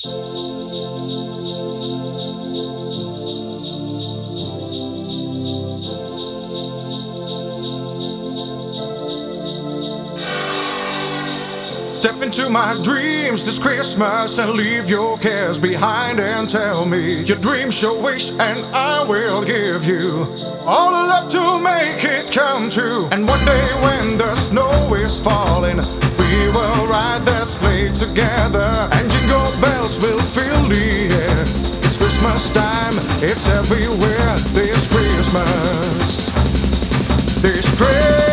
Step into my dreams this Christmas and leave your cares behind and tell me your dreams, your wish, and I will give you all the love to make it come true. And one day when the snow is falling, we will ride the sleigh together fill. It's Christmas time, it's everywhere. This Christmas, this Christmas.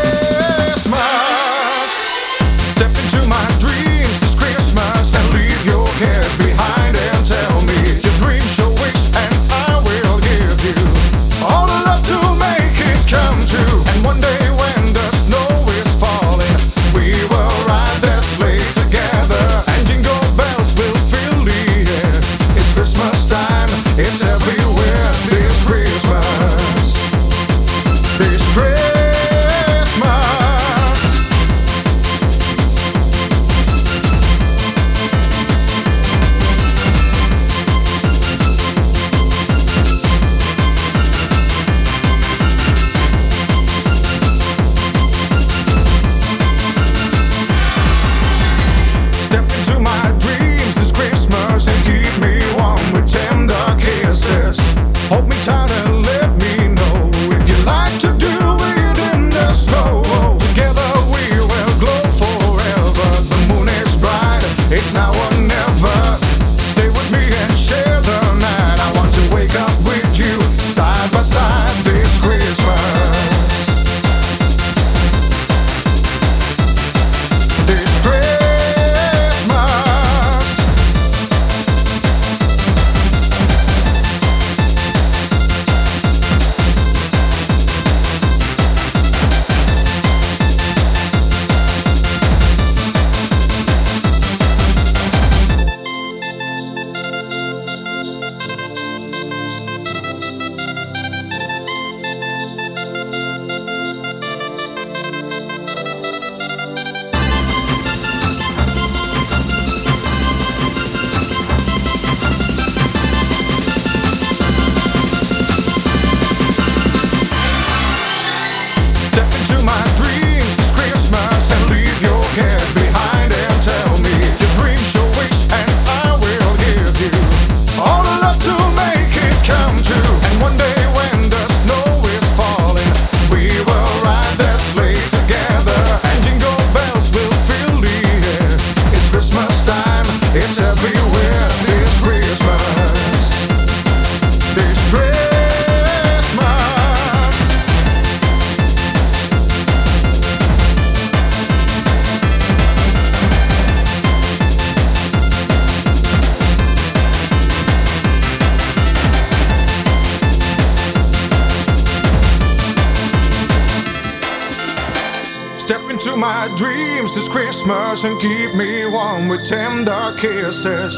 Into my dreams this Christmas and keep me warm with tender kisses.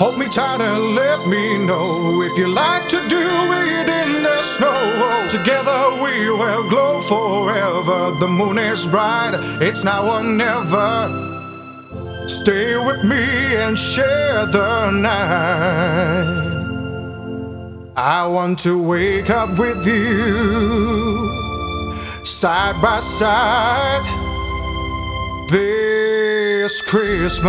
Hold me tight and let me know if you like to do it in the snow. Together we will glow forever. The moon is bright, it's now or never. Stay with me and share the night. I want to wake up with you side by side this Christmas.